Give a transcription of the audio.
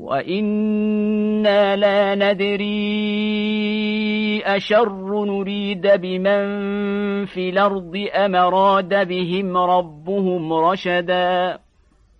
وإنا لا ندري أشر نريد بمن في الأرض أَمْرَادَ بهم ربهم رشداً